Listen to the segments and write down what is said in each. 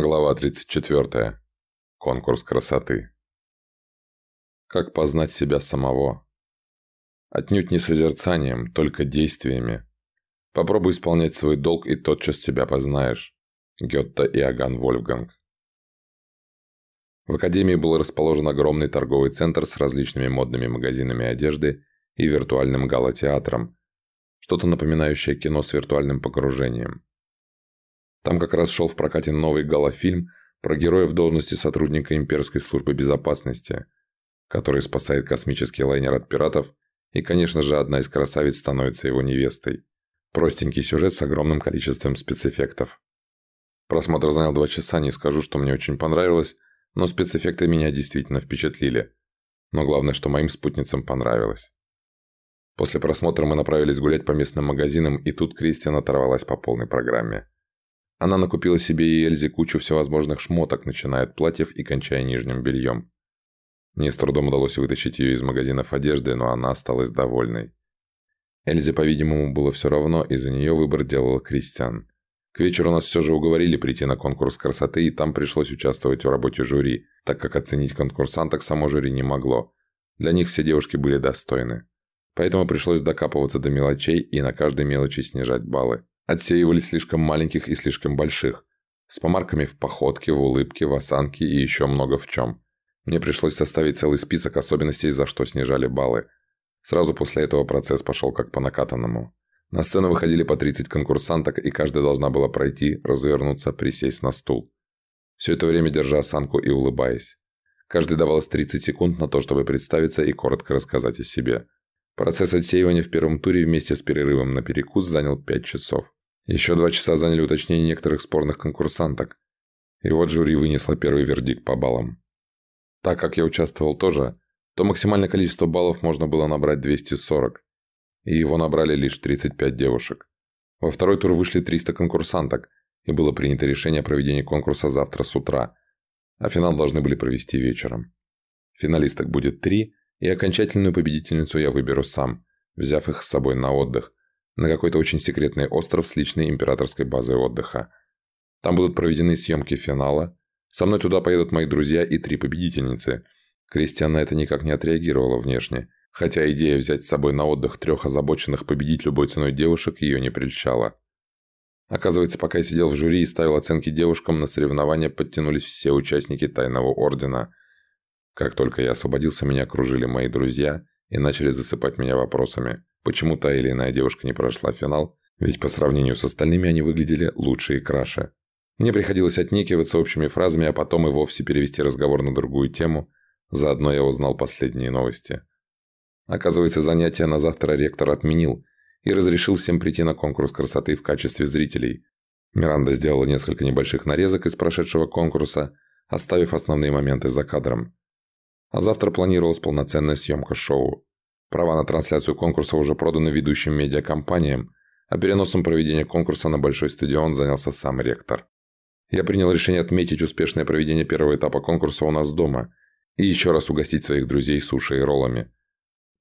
Глава 34. Конкурс красоты. Как познать себя самого? Отнюдь не созерцанием, только действиями. Попробуй исполнять свой долг и тотчас себя познаешь. Гетта Иоганн Вольфганг. В Академии был расположен огромный торговый центр с различными модными магазинами одежды и виртуальным галотеатром, что-то напоминающее кино с виртуальным погружением. Там как раз шел в прокате новый галофильм про героя в должности сотрудника имперской службы безопасности, который спасает космический лайнер от пиратов, и, конечно же, одна из красавиц становится его невестой. Простенький сюжет с огромным количеством спецэффектов. Просмотр занял два часа, не скажу, что мне очень понравилось, но спецэффекты меня действительно впечатлили. Но главное, что моим спутницам понравилось. После просмотра мы направились гулять по местным магазинам, и тут Кристиан оторвалась по полной программе. Она накупила себе и Эльзе кучу всевозможных шмоток, начиная от платьев и кончая нижним бельем. Мне с трудом удалось вытащить ее из магазинов одежды, но она осталась довольной. Эльзе, по-видимому, было все равно, и за нее выбор делал Кристиан. К вечеру нас все же уговорили прийти на конкурс красоты, и там пришлось участвовать в работе жюри, так как оценить конкурсанток само жюри не могло. Для них все девушки были достойны. Поэтому пришлось докапываться до мелочей и на каждой мелочи снижать баллы. Отсеивали слишком маленьких и слишком больших. С помарками в походке, в улыбке, в осанке и еще много в чем. Мне пришлось составить целый список особенностей, за что снижали баллы. Сразу после этого процесс пошел как по накатанному. На сцену выходили по 30 конкурсанток, и каждая должна была пройти, развернуться, присесть на стул. Все это время держа осанку и улыбаясь. Каждый давалось 30 секунд на то, чтобы представиться и коротко рассказать о себе. Процесс отсеивания в первом туре вместе с перерывом на перекус занял 5 часов. Еще два часа заняли уточнение некоторых спорных конкурсанток. И вот жюри вынесло первый вердикт по баллам. Так как я участвовал тоже, то максимальное количество баллов можно было набрать 240. И его набрали лишь 35 девушек. Во второй тур вышли 300 конкурсанток, и было принято решение о проведении конкурса завтра с утра, а финал должны были провести вечером. Финалисток будет три, и окончательную победительницу я выберу сам, взяв их с собой на отдых, на какой-то очень секретный остров с личной императорской базой отдыха. Там будут проведены съемки финала. Со мной туда поедут мои друзья и три победительницы. Кристиан на это никак не отреагировала внешне, хотя идея взять с собой на отдых трех озабоченных победить любой ценой девушек ее не прельщала. Оказывается, пока я сидел в жюри и ставил оценки девушкам, на соревнования подтянулись все участники Тайного Ордена. Как только я освободился, меня окружили мои друзья и начали засыпать меня вопросами. Почему та или иная девушка не прошла финал? Ведь по сравнению с остальными они выглядели лучше и краше. Мне приходилось отнекиваться общими фразами, а потом и вовсе перевести разговор на другую тему. Заодно я узнал последние новости. Оказывается, занятие на завтра ректор отменил и разрешил всем прийти на конкурс красоты в качестве зрителей. Миранда сделала несколько небольших нарезок из прошедшего конкурса, оставив основные моменты за кадром. А завтра планировалась полноценная съемка шоу. Права на трансляцию конкурса уже проданы ведущим медиакомпаниям, а переносом проведения конкурса на большой стадион занялся сам ректор. Я принял решение отметить успешное проведение первого этапа конкурса у нас дома и еще раз угостить своих друзей суши и роллами.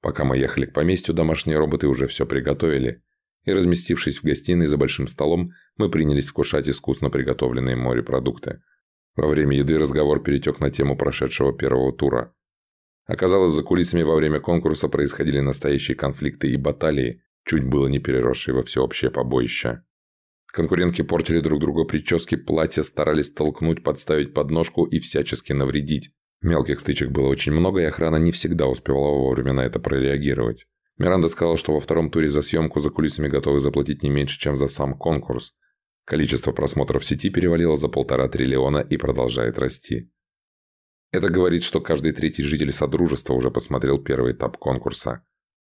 Пока мы ехали к поместью, домашние роботы уже все приготовили, и разместившись в гостиной за большим столом, мы принялись вкушать искусно приготовленные морепродукты. Во время еды разговор перетек на тему прошедшего первого тура. Оказалось, за кулисами во время конкурса происходили настоящие конфликты и баталии, чуть было не переросшие во всеобщее побоище. Конкурентки портили друг друга прически, платья старались толкнуть, подставить подножку и всячески навредить. Мелких стычек было очень много, и охрана не всегда успевала вовремя на это прореагировать. Миранда сказала, что во втором туре за съемку за кулисами готовы заплатить не меньше, чем за сам конкурс. Количество просмотров в сети перевалило за полтора триллиона и продолжает расти. Это говорит, что каждый третий житель Содружества уже посмотрел первый этап конкурса.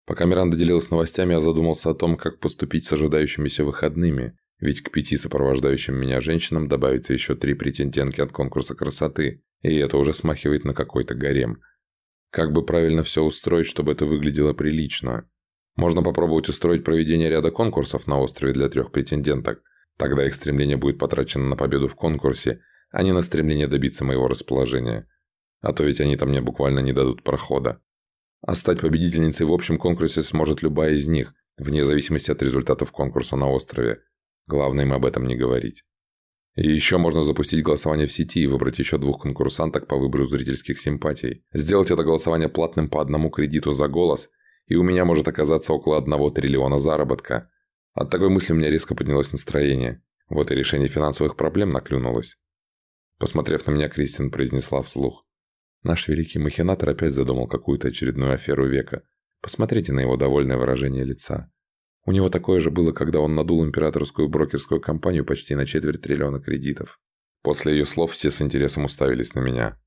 Пока Миранда делилась новостями, я задумался о том, как поступить с ожидающимися выходными, ведь к пяти сопровождающим меня женщинам добавится еще три претендентки от конкурса красоты, и это уже смахивает на какой-то гарем. Как бы правильно все устроить, чтобы это выглядело прилично? Можно попробовать устроить проведение ряда конкурсов на острове для трех претенденток. Тогда их стремление будет потрачено на победу в конкурсе, а не на стремление добиться моего расположения. А то ведь они там мне буквально не дадут прохода. А стать победительницей в общем конкурсе сможет любая из них, вне зависимости от результатов конкурса на острове. Главное им об этом не говорить. И еще можно запустить голосование в сети и выбрать еще двух конкурсанток по выбору зрительских симпатий. Сделать это голосование платным по одному кредиту за голос, и у меня может оказаться около одного триллиона заработка. От такой мысли у меня резко поднялось настроение. Вот и решение финансовых проблем наклюнулось. Посмотрев на меня, Кристин произнесла вслух. Наш великий махинатор опять задумал какую-то очередную аферу века. Посмотрите на его довольное выражение лица. У него такое же было, когда он надул императорскую брокерскую компанию почти на четверть триллиона кредитов. После ее слов все с интересом уставились на меня.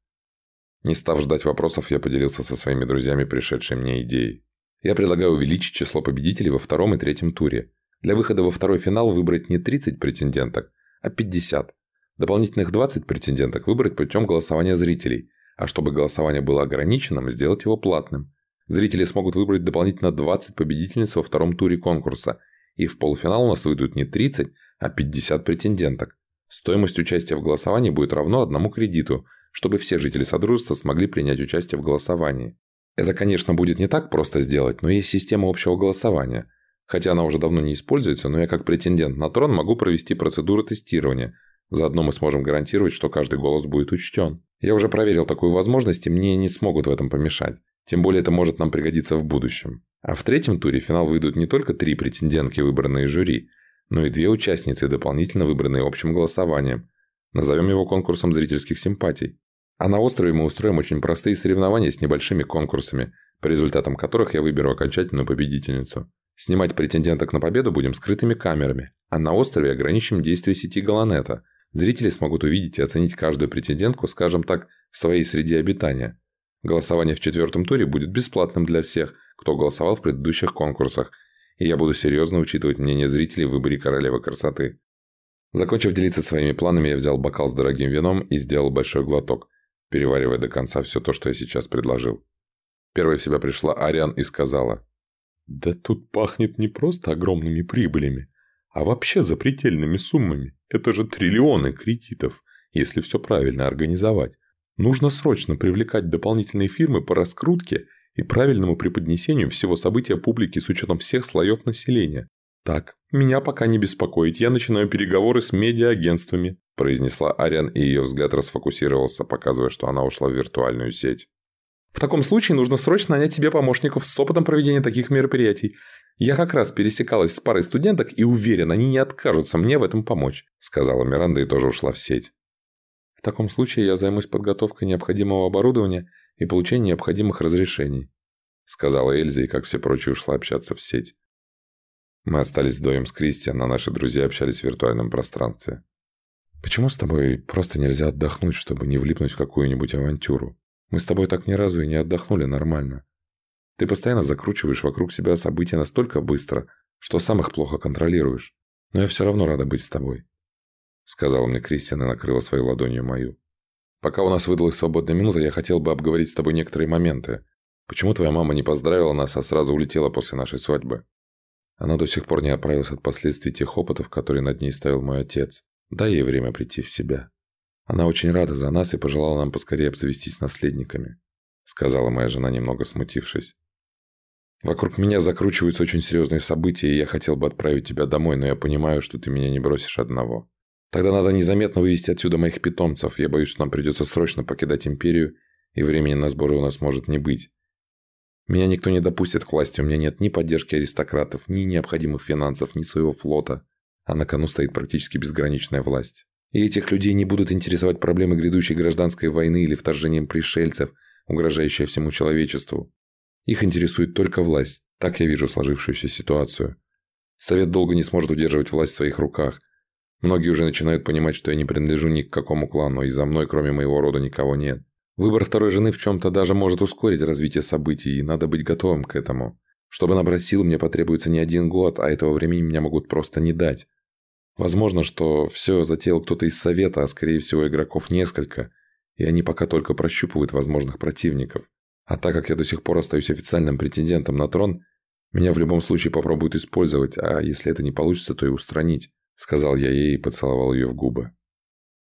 Не став ждать вопросов, я поделился со своими друзьями пришедшей мне идеей. Я предлагаю увеличить число победителей во втором и третьем туре. Для выхода во второй финал выбрать не 30 претенденток, а 50. Дополнительных 20 претенденток выбрать путем голосования зрителей, а чтобы голосование было ограниченным, сделать его платным. Зрители смогут выбрать дополнительно 20 победительниц во втором туре конкурса, и в полуфинал у нас выйдут не 30, а 50 претенденток. Стоимость участия в голосовании будет равно одному кредиту, чтобы все жители Содружества смогли принять участие в голосовании. Это, конечно, будет не так просто сделать, но есть система общего голосования. Хотя она уже давно не используется, но я как претендент на трон могу провести процедуру тестирования. Заодно мы сможем гарантировать, что каждый голос будет учтен. Я уже проверил такую возможность, и мне не смогут в этом помешать. Тем более это может нам пригодиться в будущем. А в третьем туре в финал выйдут не только три претендентки, выбранные жюри, но и две участницы, дополнительно выбранные общим голосованием. Назовем его конкурсом зрительских симпатий. А на острове мы устроим очень простые соревнования с небольшими конкурсами, по результатам которых я выберу окончательную победительницу. Снимать претенденток на победу будем скрытыми камерами, а на острове ограничим действие сети Галанета. Зрители смогут увидеть и оценить каждую претендентку, скажем так, в своей среде обитания – Голосование в четвертом туре будет бесплатным для всех, кто голосовал в предыдущих конкурсах, и я буду серьезно учитывать мнение зрителей в выборе королевы красоты. Закончив делиться своими планами, я взял бокал с дорогим вином и сделал большой глоток, переваривая до конца все то, что я сейчас предложил. Первой в себя пришла Ариан и сказала. «Да тут пахнет не просто огромными прибылями, а вообще запредельными суммами. Это же триллионы кредитов, если все правильно организовать. Нужно срочно привлекать дополнительные фирмы по раскрутке и правильному преподнесению всего события публике с учетом всех слоев населения. Так, меня пока не беспокоить, я начинаю переговоры с медиа-агентствами, произнесла Ариан, и ее взгляд расфокусировался, показывая, что она ушла в виртуальную сеть. В таком случае нужно срочно нанять себе помощников с опытом проведения таких мероприятий. Я как раз пересекалась с парой студенток и уверен, они не откажутся мне в этом помочь», – сказала Миранда и тоже ушла в сеть. В таком случае я займусь подготовкой необходимого оборудования и получением необходимых разрешений», — сказала Эльза и, как все прочие, ушла общаться в сеть. Мы остались вдвоем с Кристиан, а наши друзья общались в виртуальном пространстве. «Почему с тобой просто нельзя отдохнуть, чтобы не влипнуть в какую-нибудь авантюру? Мы с тобой так ни разу и не отдохнули нормально. Ты постоянно закручиваешь вокруг себя события настолько быстро, что сам их плохо контролируешь. Но я все равно рада быть с тобой. — сказала мне Кристиан и накрыла своей ладонью мою. «Пока у нас выдалась свободная минута, я хотел бы обговорить с тобой некоторые моменты. Почему твоя мама не поздравила нас, а сразу улетела после нашей свадьбы? Она до сих пор не оправилась от последствий тех опытов, которые над ней ставил мой отец. Дай ей время прийти в себя. Она очень рада за нас и пожелала нам поскорее обзавестись наследниками», — сказала моя жена, немного смутившись. «Вокруг меня закручиваются очень серьезные события, и я хотел бы отправить тебя домой, но я понимаю, что ты меня не бросишь одного». Тогда надо незаметно вывести отсюда моих питомцев. Я боюсь, что нам придется срочно покидать Империю, и времени на сборы у нас может не быть. Меня никто не допустит к власти, у меня нет ни поддержки аристократов, ни необходимых финансов, ни своего флота. А на кону стоит практически безграничная власть. И этих людей не будут интересовать проблемы грядущей гражданской войны или вторжением пришельцев, угрожающие всему человечеству. Их интересует только власть. Так я вижу сложившуюся ситуацию. Совет долго не сможет удерживать власть в своих руках – Многие уже начинают понимать, что я не принадлежу ни к какому клану, и за мной, кроме моего рода, никого нет. Выбор второй жены в чем-то даже может ускорить развитие событий, и надо быть готовым к этому. Чтобы набрать сил, мне потребуется не один год, а этого времени меня могут просто не дать. Возможно, что все затеял кто-то из совета, а скорее всего игроков несколько, и они пока только прощупывают возможных противников. А так как я до сих пор остаюсь официальным претендентом на трон, меня в любом случае попробуют использовать, а если это не получится, то и устранить. — сказал я ей и поцеловал ее в губы.